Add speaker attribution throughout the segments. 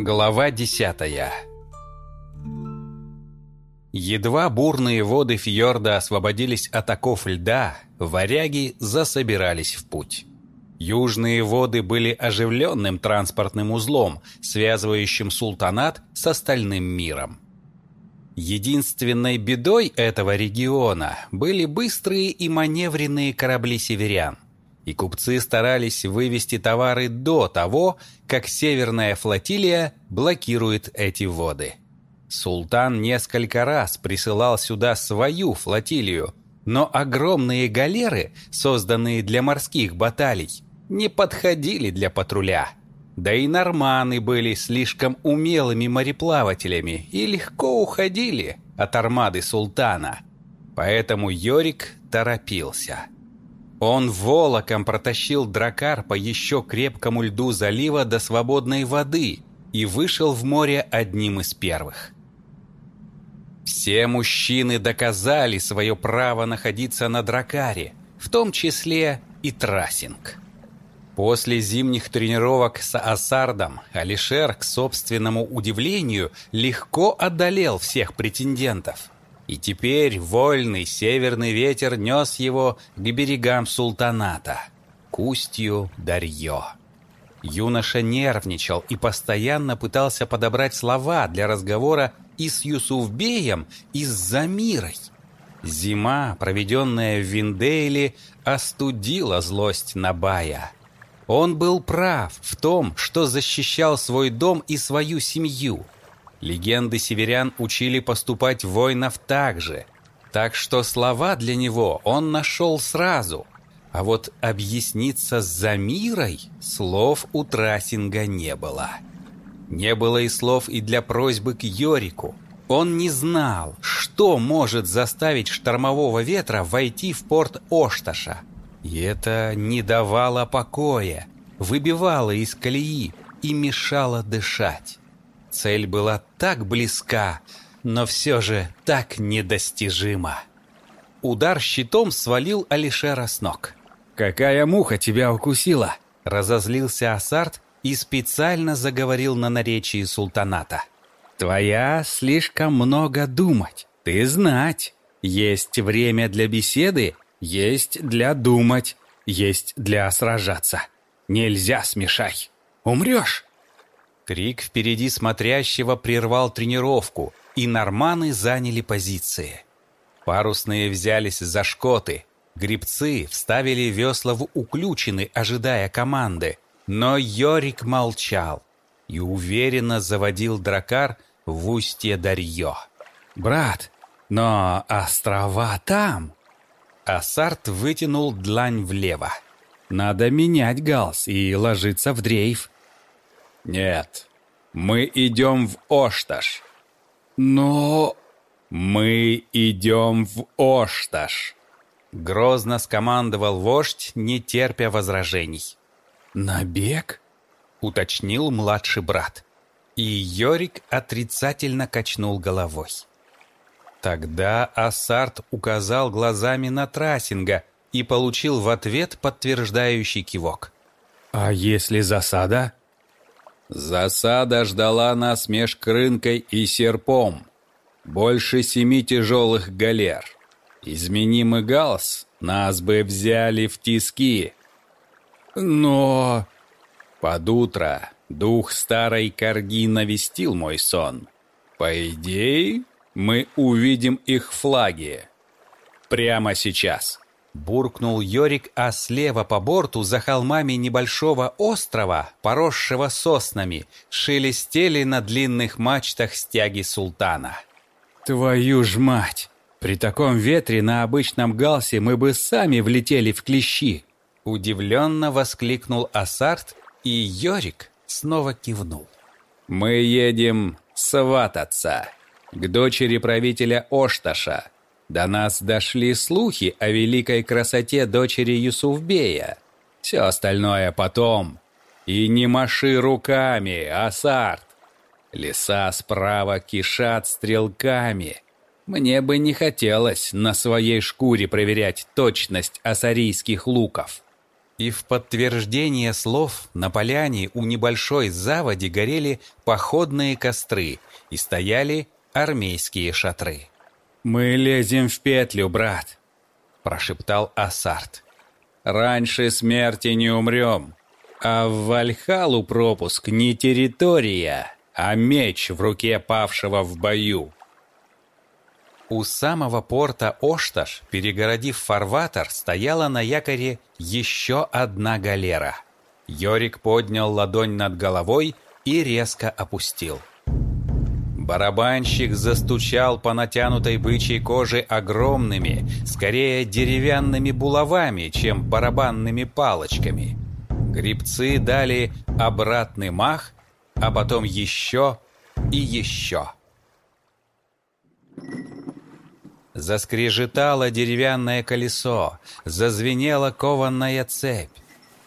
Speaker 1: Глава десятая Едва бурные воды фьорда освободились от оков льда, варяги засобирались в путь. Южные воды были оживленным транспортным узлом, связывающим султанат с остальным миром. Единственной бедой этого региона были быстрые и маневренные корабли северян – и купцы старались вывести товары до того, как Северная флотилия блокирует эти воды. Султан несколько раз присылал сюда свою флотилию, но огромные галеры, созданные для морских баталий, не подходили для патруля. Да и норманы были слишком умелыми мореплавателями и легко уходили от армады султана. Поэтому Йорик торопился – он волоком протащил дракар по еще крепкому льду залива до свободной воды и вышел в море одним из первых. Все мужчины доказали свое право находиться на дракаре, в том числе и трассинг. После зимних тренировок с Асардом Алишер, к собственному удивлению, легко одолел всех претендентов – и теперь вольный северный ветер нес его к берегам султаната, к устью Дарьё. Юноша нервничал и постоянно пытался подобрать слова для разговора и с Юсуфбеем, и с Замирой. Зима, проведенная в Виндейле, остудила злость Набая. Он был прав в том, что защищал свой дом и свою семью – Легенды северян учили поступать воинов так же, так что слова для него он нашел сразу. А вот объясниться с Замирой слов у Трасинга не было. Не было и слов и для просьбы к Йорику. Он не знал, что может заставить штормового ветра войти в порт Ошташа. И это не давало покоя, выбивало из колеи и мешало дышать. Цель была так близка, но все же так недостижима. Удар щитом свалил Алишера с ног.
Speaker 2: «Какая муха тебя укусила?»
Speaker 1: Разозлился Асарт и специально заговорил на наречии султаната.
Speaker 2: «Твоя слишком много думать. Ты знать. Есть время для беседы, есть для думать, есть для сражаться. Нельзя смешай. Умрешь!»
Speaker 1: Крик впереди смотрящего прервал тренировку, и норманы заняли позиции. Парусные взялись за шкоты, грибцы вставили весла в уключины, ожидая команды, но Йорик молчал и уверенно заводил дракар в устье Дарьё.
Speaker 2: «Брат, но острова там!»
Speaker 1: Асарт вытянул длань влево.
Speaker 2: «Надо менять галс и ложиться в дрейф».
Speaker 1: «Нет, мы идем в Ошташ».
Speaker 2: «Но...»
Speaker 1: «Мы идем в Ошташ», — грозно скомандовал вождь, не терпя возражений.
Speaker 2: «Набег?»
Speaker 1: — уточнил младший брат. И Йорик отрицательно качнул головой. Тогда Ассарт указал глазами на Трассинга и получил в ответ подтверждающий кивок.
Speaker 2: «А если засада?»
Speaker 1: Засада ждала нас меж крынкой и серпом. Больше семи тяжелых галер. Изменимый галс, нас бы взяли в тиски.
Speaker 2: Но...
Speaker 1: Под утро дух старой корги навестил мой сон. По идее, мы увидим их флаги. Прямо сейчас. Буркнул Йорик, а слева по борту, за холмами небольшого острова, поросшего соснами, шелестели на длинных мачтах стяги султана.
Speaker 2: «Твою ж мать! При таком ветре на обычном галсе мы бы сами влетели в клещи!»
Speaker 1: Удивленно воскликнул Асарт, и Йорик снова кивнул. «Мы едем свататься к дочери правителя Ошташа, до нас дошли слухи о великой красоте дочери Юсуфбея. Все остальное потом. И не маши руками, Асарт. Леса справа кишат стрелками. Мне бы не хотелось на своей шкуре проверять точность ассарийских луков. И в подтверждение слов на поляне у небольшой заводи горели походные костры и стояли армейские шатры.
Speaker 2: «Мы лезем в петлю, брат», – прошептал Ассарт. «Раньше смерти не умрем, а в Вальхалу пропуск не территория, а меч в руке павшего в бою».
Speaker 1: У самого порта Ошташ, перегородив фарватер, стояла на якоре еще одна галера. Йорик поднял ладонь над головой и резко опустил. Барабанщик застучал по натянутой бычьей коже огромными, скорее деревянными булавами, чем барабанными палочками. Грибцы дали обратный мах, а потом еще и еще. Заскрежетало деревянное колесо, зазвенела кованная цепь.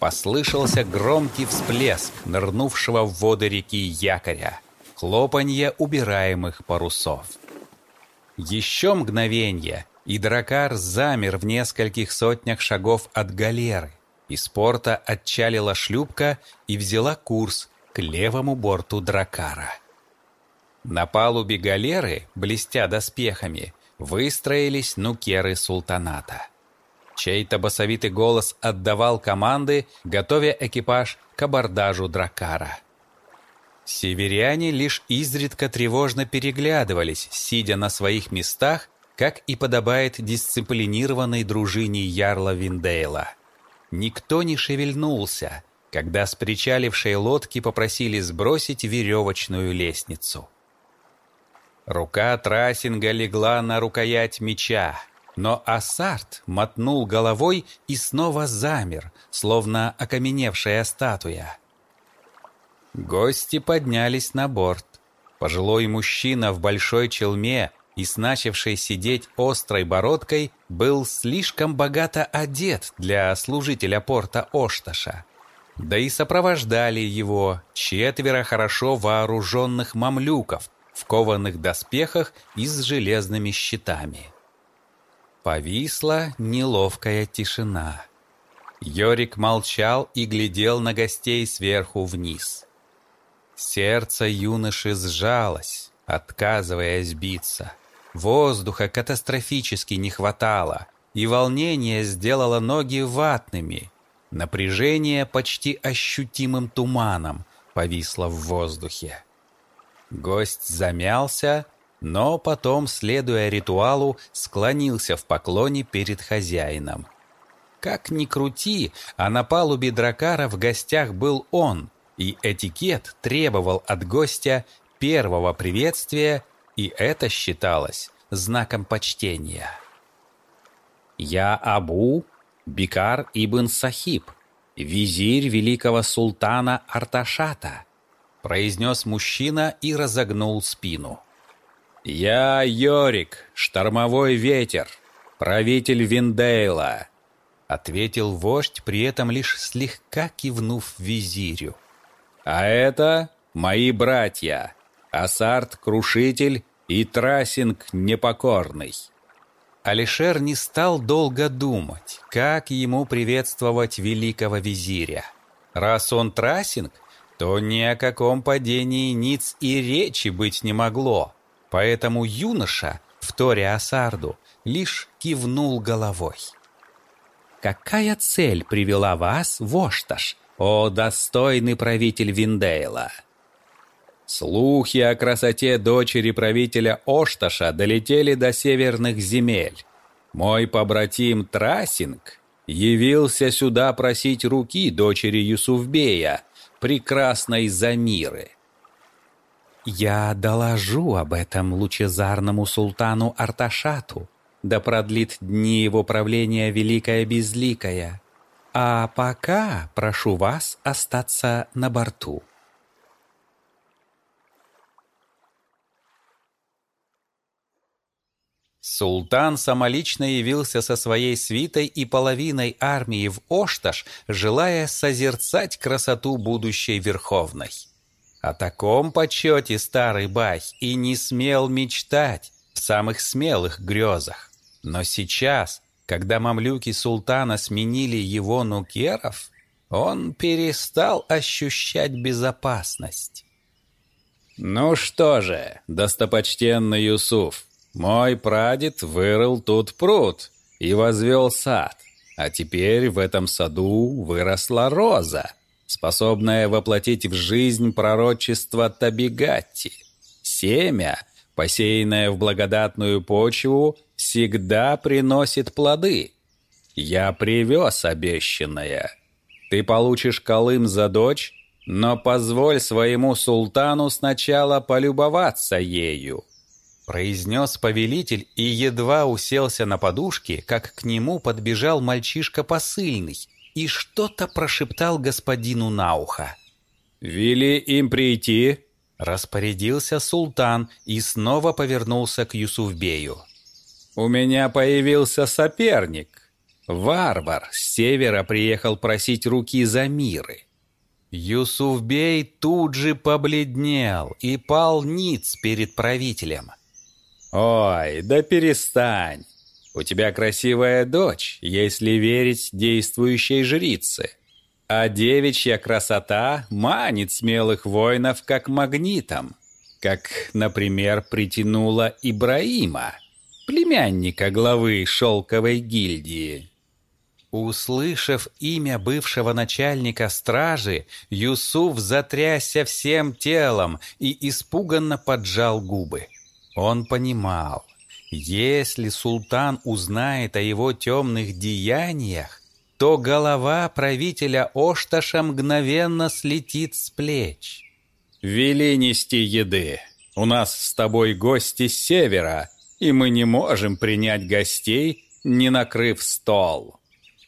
Speaker 1: Послышался громкий всплеск нырнувшего в воды реки якоря, хлопанье убираемых парусов. Еще мгновенье, и дракар замер в нескольких сотнях шагов от галеры. Из порта отчалила шлюпка и взяла курс к левому борту дракара. На палубе галеры, блестя доспехами, выстроились нукеры султаната. Чей-то басовитый голос отдавал команды, готовя экипаж к абордажу дракара. Северяне лишь изредка тревожно переглядывались, сидя на своих местах, как и подобает дисциплинированной дружине ярла Виндейла. Никто не шевельнулся, когда с причалившей лодки попросили сбросить веревочную лестницу. Рука Трасинга легла на рукоять меча, но Ассарт мотнул головой и снова замер, словно окаменевшая статуя. Гости поднялись на борт. Пожилой мужчина в большой челме и с сидеть острой бородкой был слишком богато одет для служителя порта Ошташа. Да и сопровождали его четверо хорошо вооруженных мамлюков – в кованых доспехах и с железными щитами. Повисла неловкая тишина. Йорик молчал и глядел на гостей сверху вниз. Сердце юноши сжалось, отказываясь биться. Воздуха катастрофически не хватало, и волнение сделало ноги ватными. Напряжение почти ощутимым туманом повисло в воздухе. Гость замялся, но потом, следуя ритуалу, склонился в поклоне перед хозяином. Как ни крути, а на палубе дракара в гостях был он, и этикет требовал от гостя первого приветствия, и это считалось знаком почтения. «Я Абу Бикар ибн Сахиб, визирь великого султана Арташата», произнес мужчина и разогнул спину. «Я Йорик, штормовой ветер, правитель Виндейла», ответил вождь, при этом лишь слегка кивнув визирю. «А это мои братья, Асарт Крушитель и Трасинг Непокорный». Алишер не стал долго думать, как ему приветствовать великого визиря. Раз он Трасинг, то ни о каком падении ниц и речи быть не могло. Поэтому юноша, вторя Асарду, лишь кивнул головой. «Какая цель привела вас в Ошташ, о достойный правитель Виндейла?» Слухи о красоте дочери правителя Ошташа долетели до северных земель. Мой побратим Трасинг явился сюда просить руки дочери Юсуфбея, прекрасной Замиры. Я доложу об этом лучезарному султану Арташату, да продлит дни его правления Великая Безликая. А пока прошу вас остаться на борту. Султан самолично явился со своей свитой и половиной армии в Ошташ, желая созерцать красоту будущей Верховной. О таком почете старый Бах и не смел мечтать в самых смелых грезах. Но сейчас Когда мамлюки султана сменили его нукеров, он перестал ощущать безопасность.
Speaker 2: «Ну что же, достопочтенный Юсуф, мой прадед вырыл тут пруд и возвел сад, а теперь в этом саду выросла роза, способная воплотить в жизнь пророчество Табигатти. Семя, посеянное в благодатную почву, всегда приносит плоды. Я привез обещанное. Ты получишь Колым за дочь, но позволь своему султану сначала полюбоваться ею
Speaker 1: произнес повелитель и едва уселся на подушке, как к нему подбежал мальчишка посыльный и что-то прошептал господину на ухо.
Speaker 2: «Вели им прийти», —
Speaker 1: распорядился султан и снова повернулся к Юсуфбею.
Speaker 2: «У меня появился соперник. Варвар с севера приехал просить руки за миры.
Speaker 1: Юсуфбей тут же побледнел и пал ниц перед правителем.
Speaker 2: «Ой, да перестань! У тебя красивая дочь, если верить действующей жрице. А девичья красота манит смелых воинов как магнитом, как, например, притянула Ибраима, племянника главы шелковой гильдии».
Speaker 1: Услышав имя бывшего начальника стражи, Юсуф затрясся всем телом и испуганно поджал губы. Он понимал, если султан узнает о его темных деяниях, то голова правителя Ошташа мгновенно слетит с плеч.
Speaker 2: «Вели нести еды. У нас с тобой гости с севера, и мы не можем принять гостей, не накрыв стол».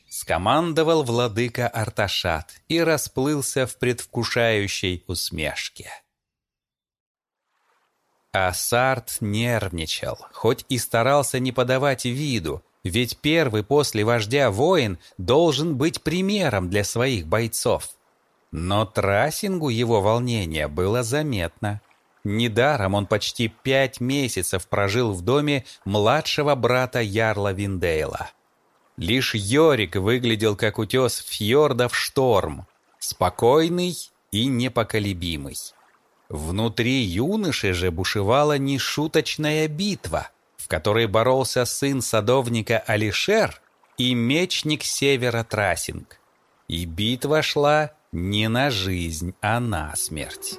Speaker 1: Скомандовал владыка Арташат и расплылся в предвкушающей усмешке. А Сарт нервничал, хоть и старался не подавать виду, ведь первый после вождя воин должен быть примером для своих бойцов. Но трассингу его волнение было заметно. Недаром он почти пять месяцев прожил в доме младшего брата Ярла Виндейла. Лишь Йорик выглядел как утес фьордов шторм, спокойный и непоколебимый. Внутри юноши же бушевала нешуточная битва, в которой боролся сын садовника Алишер и мечник севера Трасинг. И битва шла не на жизнь, а на смерть.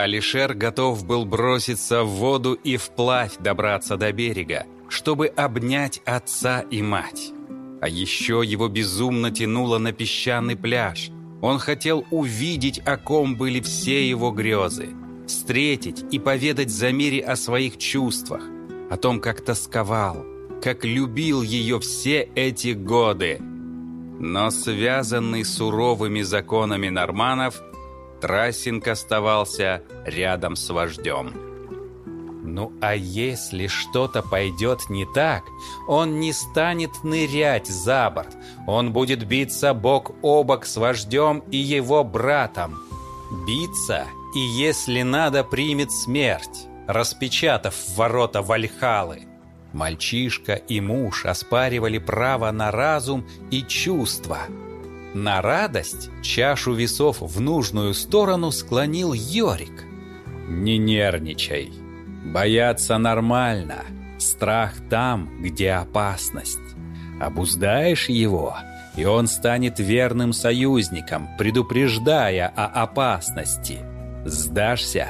Speaker 1: Алишер готов был броситься в воду и вплавь добраться до берега, чтобы обнять отца и мать. А еще его безумно тянуло на песчаный пляж – он хотел увидеть, о ком были все его грезы, встретить и поведать Замире о своих чувствах, о том, как тосковал, как любил ее все эти годы. Но связанный суровыми законами норманов, Трассинг оставался рядом с вождем. Ну а если что-то пойдет не так, он не станет нырять за борт. Он будет биться бок о бок с вождем и его братом. Биться, и если надо, примет смерть, распечатав ворота Вальхалы. Мальчишка и муж оспаривали право на разум и чувства. На радость чашу весов в нужную сторону склонил Йорик.
Speaker 2: «Не нервничай», Бояться нормально. Страх там, где опасность. Обуздаешь его, и он станет верным союзником, предупреждая о опасности. Сдашься,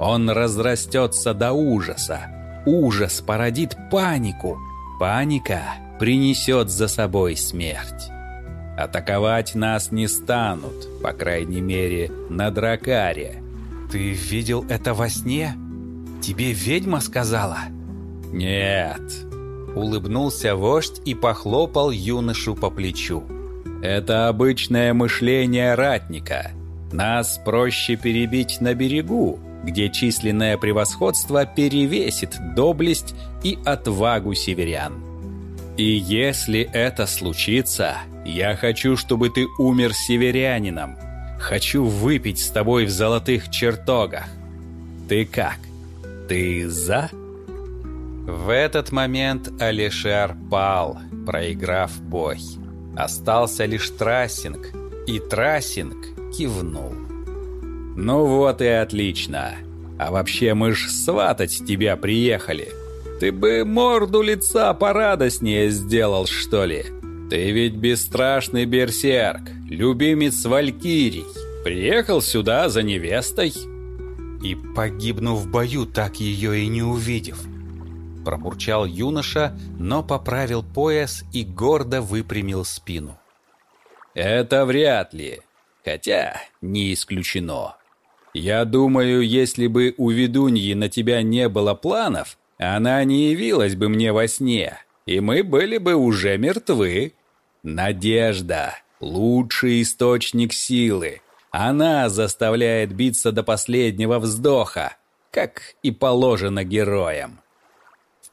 Speaker 2: он разрастется до ужаса. Ужас породит панику. Паника принесет за собой смерть. Атаковать нас не станут, по крайней мере, на Дракаре.
Speaker 1: «Ты видел это во сне?» «Тебе ведьма сказала?»
Speaker 2: «Нет», —
Speaker 1: улыбнулся вождь и похлопал юношу по плечу.
Speaker 2: «Это обычное мышление ратника. Нас проще перебить на берегу, где численное превосходство перевесит доблесть и отвагу северян. И если это случится, я хочу, чтобы ты умер северянином. Хочу выпить с тобой в золотых чертогах. Ты как?» Ты за?»
Speaker 1: В этот момент Алишер пал, проиграв бой. Остался лишь трассинг, и трассинг кивнул. «Ну вот и отлично. А вообще мы ж сватать тебя приехали. Ты бы морду лица порадостнее сделал, что ли? Ты ведь бесстрашный берсерк, любимец Валькирий. Приехал сюда за невестой?» «И погибну в бою, так ее и не увидев», пробурчал юноша, но поправил пояс и гордо выпрямил спину. «Это вряд ли. Хотя не исключено. Я думаю, если бы у ведуньи на тебя не было планов, она не явилась бы мне во сне, и мы были бы уже мертвы. Надежда — лучший источник силы. Она заставляет биться до последнего вздоха, как и положено героям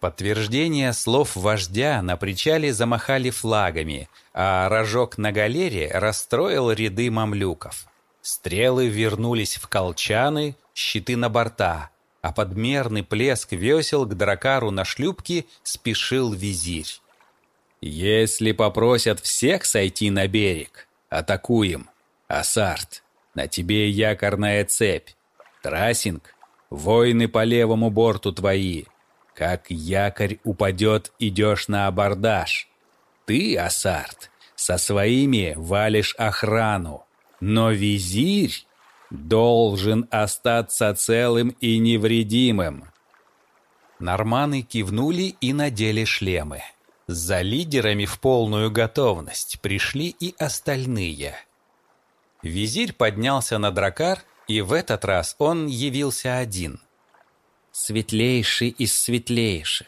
Speaker 1: подтверждение слов вождя на причале замахали флагами, а рожок на галере расстроил ряды мамлюков. Стрелы вернулись в колчаны, щиты на борта, а подмерный плеск весел к дракару на шлюпке спешил визирь. «Если попросят всех сойти на берег, атакуем. Асарт, на тебе якорная цепь. Трассинг, воины по левому борту твои, как якорь упадет, идешь на абордаж. Ты, Асарт, со своими валишь охрану, но визирь должен остаться целым и невредимым. Норманы кивнули и надели шлемы. За лидерами в полную готовность пришли и остальные. Визирь поднялся на дракар, и в этот раз он явился один – светлейший из светлейших,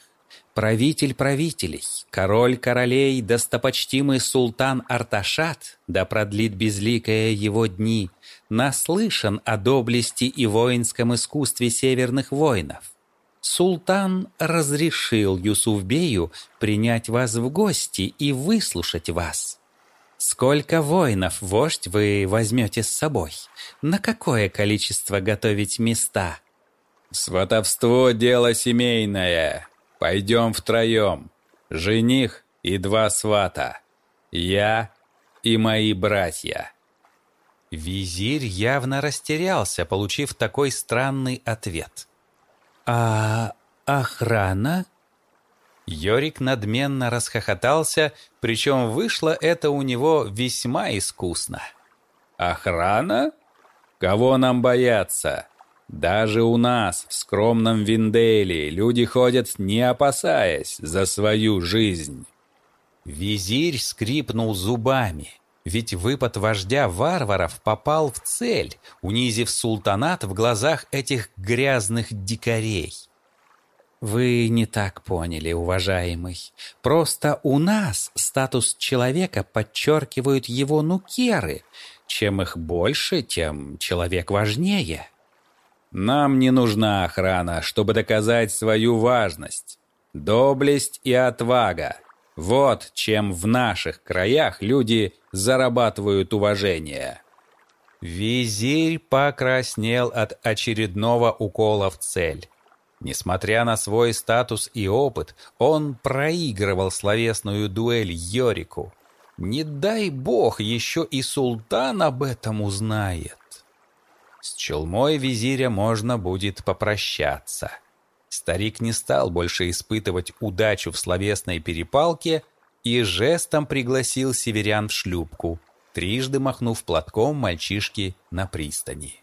Speaker 1: правитель правителей, король королей, достопочтимый султан Арташат, да продлит безликое его дни, наслышан о доблести и воинском искусстве северных воинов. Султан разрешил Юсуфбею принять вас в гости и выслушать вас. Сколько воинов, вождь, вы возьмете с собой? На какое количество готовить места? «Сватовство — дело семейное. Пойдем втроем. Жених и два свата. Я и мои братья». Визирь явно растерялся, получив такой странный ответ. «А охрана?» Йорик надменно расхохотался, причем вышло это у него весьма искусно. «Охрана? Кого нам бояться? Даже у нас, в скромном Винделе, люди ходят, не опасаясь за свою жизнь. Визирь скрипнул зубами, ведь выпад вождя варваров попал в цель, унизив султанат в глазах этих грязных дикарей. Вы не так поняли, уважаемый. Просто у нас статус человека подчеркивают его нукеры. Чем их больше, тем человек важнее. Нам не нужна охрана, чтобы доказать свою важность. Доблесть и отвага. Вот чем в наших краях люди зарабатывают уважение. Визирь покраснел от очередного укола в цель. Несмотря на свой статус и опыт, он проигрывал словесную дуэль Йорику. Не дай бог, еще и султан об этом узнает. С челмой визиря можно будет попрощаться. Старик не стал больше испытывать удачу в словесной перепалке и жестом пригласил северян в шлюпку, трижды махнув платком мальчишки на пристани.